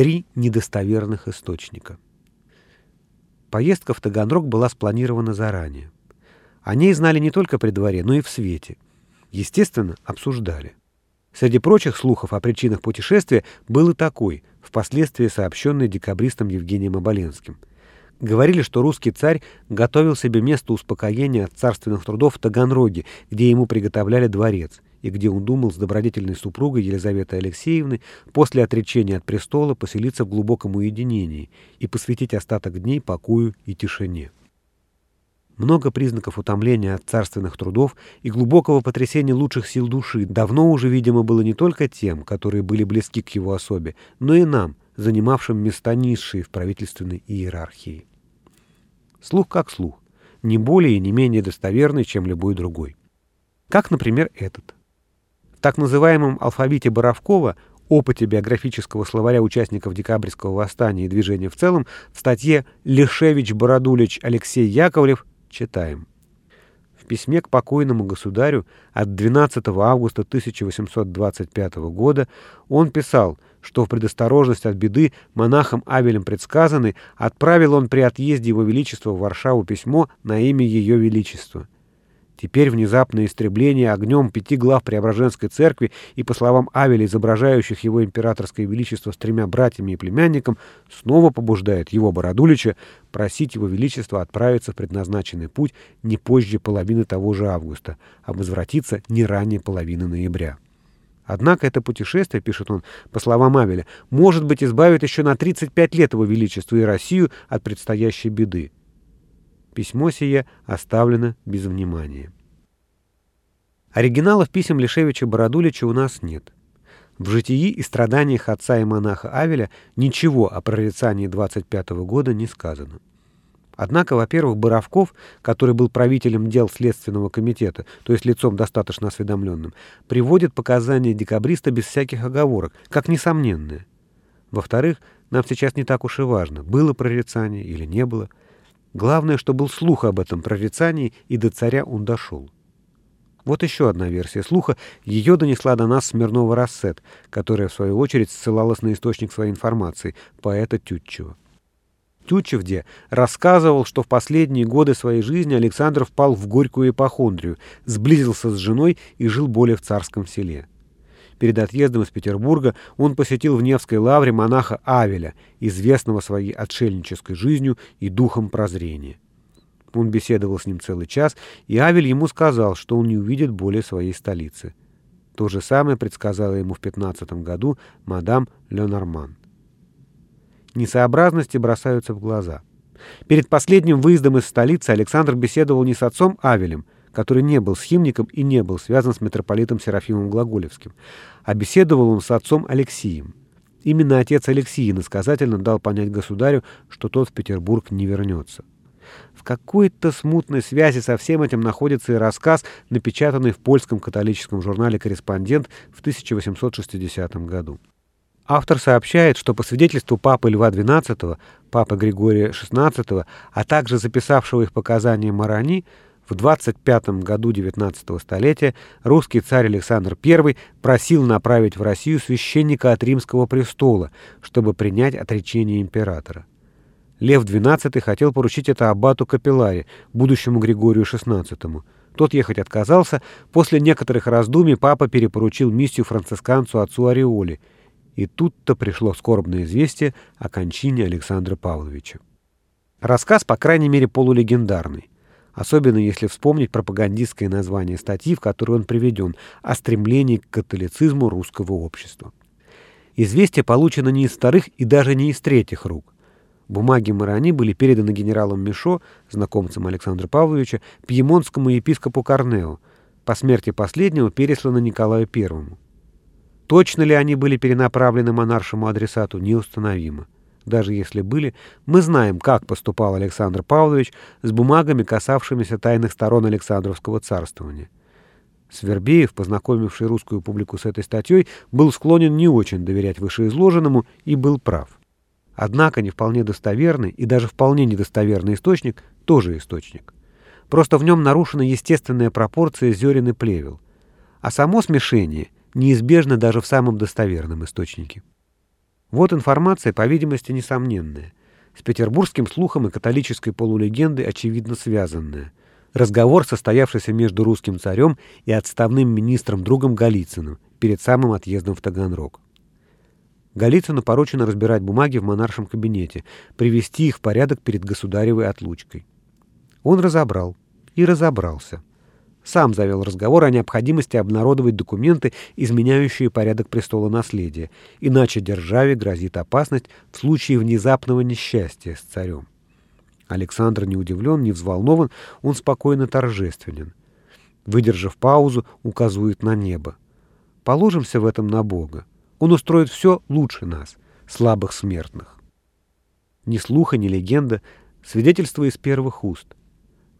Три недостоверных источника. Поездка в Таганрог была спланирована заранее. О ней знали не только при дворе, но и в свете. Естественно, обсуждали. Среди прочих слухов о причинах путешествия был и такой, впоследствии сообщенный декабристом Евгением Оболенским. Говорили, что русский царь готовил себе место успокоения от царственных трудов в Таганроге, где ему приготовляли дворец, и где он думал с добродетельной супругой Елизаветой Алексеевной после отречения от престола поселиться в глубоком уединении и посвятить остаток дней покою и тишине. Много признаков утомления от царственных трудов и глубокого потрясения лучших сил души давно уже, видимо, было не только тем, которые были близки к его особе, но и нам, занимавшим места низшие в правительственной иерархии. Слух как слух, не более и не менее достоверный, чем любой другой. Как, например, этот. В так называемом алфавите Боровкова опыте биографического словаря участников декабрьского восстания и движения в целом в статье «Лешевич-Бородулич Алексей Яковлев» Читаем. В письме к покойному государю от 12 августа 1825 года он писал, что в предосторожность от беды монахом Авелем предсказанный отправил он при отъезде его величества в Варшаву письмо на имя ее величества. Теперь внезапное истребление огнем пяти глав Преображенской церкви и, по словам Авеля, изображающих его императорское величество с тремя братьями и племянником, снова побуждает его, Бородулича, просить его величества отправиться в предназначенный путь не позже половины того же августа, а возвратиться не ранее половины ноября. Однако это путешествие, пишет он, по словам Авеля, может быть избавит еще на 35 лет его величество и Россию от предстоящей беды. Письмо сие оставлено без внимания. Оригиналов писем Лишевича Бородулича у нас нет. В житии и страданиях отца и монаха Авеля ничего о прорицании 25 -го года не сказано. Однако, во-первых, Боровков, который был правителем дел Следственного комитета, то есть лицом достаточно осведомленным, приводит показания декабриста без всяких оговорок, как несомненные. Во-вторых, нам сейчас не так уж и важно, было прорицание или не было – Главное, что был слух об этом прорицании, и до царя он дошел. Вот еще одна версия слуха. Ее донесла до нас Смирнова Рассет, которая, в свою очередь, ссылалась на источник своей информации, поэта Тютчева. Тютчев где рассказывал, что в последние годы своей жизни Александр впал в горькую ипохондрию, сблизился с женой и жил более в царском селе. Перед отъездом из Петербурга он посетил в Невской лавре монаха Авеля, известного своей отшельнической жизнью и духом прозрения. Он беседовал с ним целый час, и Авель ему сказал, что он не увидит более своей столицы. То же самое предсказала ему в 15 году мадам Ленорман. Несообразности бросаются в глаза. Перед последним выездом из столицы Александр беседовал не с отцом Авелем, который не был схимником и не был связан с митрополитом Серафимом Глаголевским, а беседовал он с отцом Алексием. Именно отец Алексий иносказательно дал понять государю, что тот в Петербург не вернется. В какой-то смутной связи со всем этим находится и рассказ, напечатанный в польском католическом журнале «Корреспондент» в 1860 году. Автор сообщает, что по свидетельству папы Льва XII, папы Григория XVI, а также записавшего их показания Марани, в 25 году 19 столетия русский царь Александр I просил направить в Россию священника от римского престола, чтобы принять отречение императора. Лев XII хотел поручить это аббату Капелларе, будущему Григорию XVI. Тот ехать отказался. После некоторых раздумий папа перепоручил миссию францисканцу отцу Ореоли. И тут-то пришло скорбное известие о кончине Александра Павловича. Рассказ, по крайней мере, полулегендарный особенно если вспомнить пропагандистское название статьи, в которой он приведен, о стремлении к католицизму русского общества. Известие получено не из вторых и даже не из третьих рук. Бумаги Марани были переданы генералом Мишо, знакомцем Александра Павловича, пьемонтскому епископу Корнео, по смерти последнего пересланы Николаю I. Точно ли они были перенаправлены монаршему адресату, неустановимо даже если были, мы знаем, как поступал Александр Павлович с бумагами, касавшимися тайных сторон Александровского царствования. Свербеев, познакомивший русскую публику с этой статьей, был склонен не очень доверять вышеизложенному и был прав. Однако не вполне достоверный и даже вполне недостоверный источник тоже источник. Просто в нем нарушена естественная пропорция зерен и плевел. А само смешение неизбежно даже в самом достоверном источнике. Вот информация, по видимости, несомненная. С петербургским слухом и католической полулегендой очевидно связанная. Разговор, состоявшийся между русским царем и отставным министром-другом Голицыным перед самым отъездом в Таганрог. Голицыну поручено разбирать бумаги в монаршем кабинете, привести их в порядок перед государевой отлучкой. Он разобрал и разобрался. Сам завел разговор о необходимости обнародовать документы, изменяющие порядок престола наследия, иначе державе грозит опасность в случае внезапного несчастья с царем. Александр не удивлен, не взволнован, он спокойно торжественен. Выдержав паузу, указывает на небо. Положимся в этом на Бога. Он устроит все лучше нас, слабых смертных. Ни слуха, ни легенда, свидетельство из первых уст.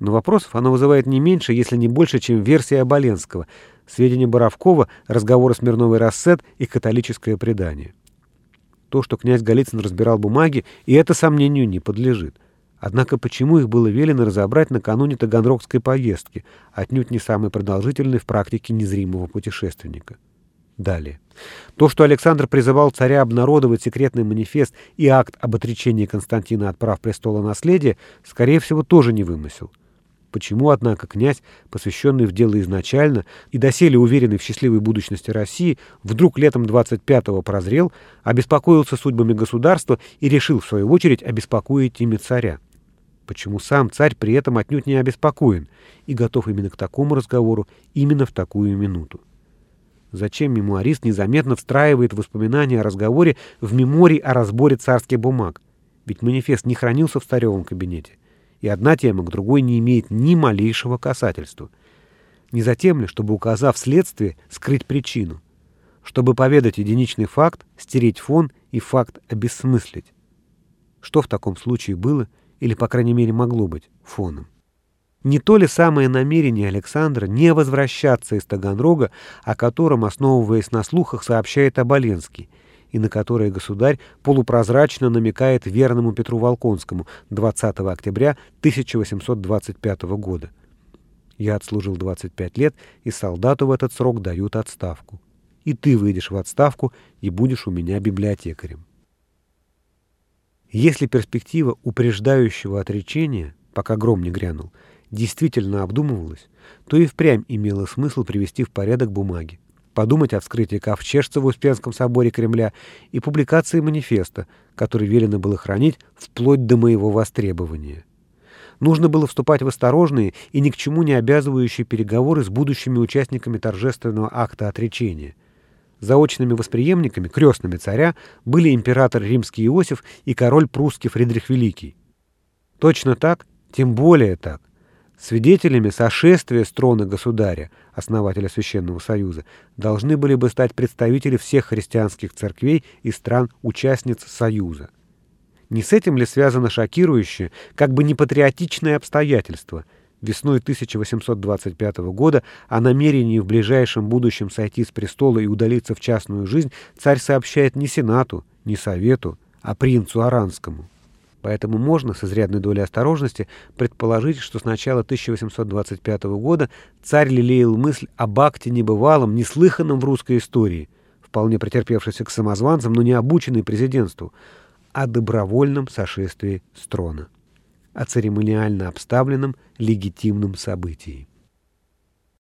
Но вопросов оно вызывает не меньше, если не больше, чем версия Оболенского, сведения Боровкова, разговоры Смирновой Рассет и католическое предание. То, что князь Голицын разбирал бумаги, и это сомнению не подлежит. Однако почему их было велено разобрать накануне Таганрогской поездки, отнюдь не самой продолжительной в практике незримого путешественника? Далее. То, что Александр призывал царя обнародовать секретный манифест и акт об отречении Константина от прав престола наследия, скорее всего, тоже не вымысел. Почему, однако, князь, посвященный в дело изначально и доселе уверенный в счастливой будущности России, вдруг летом 25-го прозрел, обеспокоился судьбами государства и решил, в свою очередь, обеспокоить ими царя? Почему сам царь при этом отнюдь не обеспокоен и готов именно к такому разговору именно в такую минуту? Зачем мемуарист незаметно встраивает воспоминания о разговоре в меморий о разборе царских бумаг? Ведь манифест не хранился в старевом кабинете и одна тема к другой не имеет ни малейшего касательства. Не затем ли, чтобы, указав следствие, скрыть причину? Чтобы поведать единичный факт, стереть фон и факт обессмыслить? Что в таком случае было, или, по крайней мере, могло быть фоном? Не то ли самое намерение Александра не возвращаться из Таганрога, о котором, основываясь на слухах, сообщает Оболенский, и на которое государь полупрозрачно намекает верному Петру Волконскому 20 октября 1825 года. Я отслужил 25 лет, и солдату в этот срок дают отставку. И ты выйдешь в отставку и будешь у меня библиотекарем. Если перспектива упреждающего отречения, пока гром не грянул, действительно обдумывалась, то и впрямь имело смысл привести в порядок бумаги подумать о вскрытии ковчежца в Успенском соборе Кремля и публикации манифеста, который велено было хранить вплоть до моего востребования. Нужно было вступать в осторожные и ни к чему не обязывающие переговоры с будущими участниками торжественного акта отречения. Заочными восприемниками, крестными царя, были император римский Иосиф и король прусский Фридрих Великий. Точно так, тем более так, Свидетелями сошествия с трона государя, основателя Священного Союза, должны были бы стать представители всех христианских церквей и стран-участниц Союза. Не с этим ли связано шокирующее, как бы непатриотичное обстоятельство? Весной 1825 года о намерении в ближайшем будущем сойти с престола и удалиться в частную жизнь царь сообщает не Сенату, не Совету, а принцу Аранскому. Поэтому можно с изрядной долей осторожности предположить, что с начала 1825 года царь лелеял мысль об акте небывалом, неслыханном в русской истории, вполне претерпевшейся к самозванцам, но не обученной президентству, о добровольном сошествии с трона, о церемониально обставленном легитимном событии.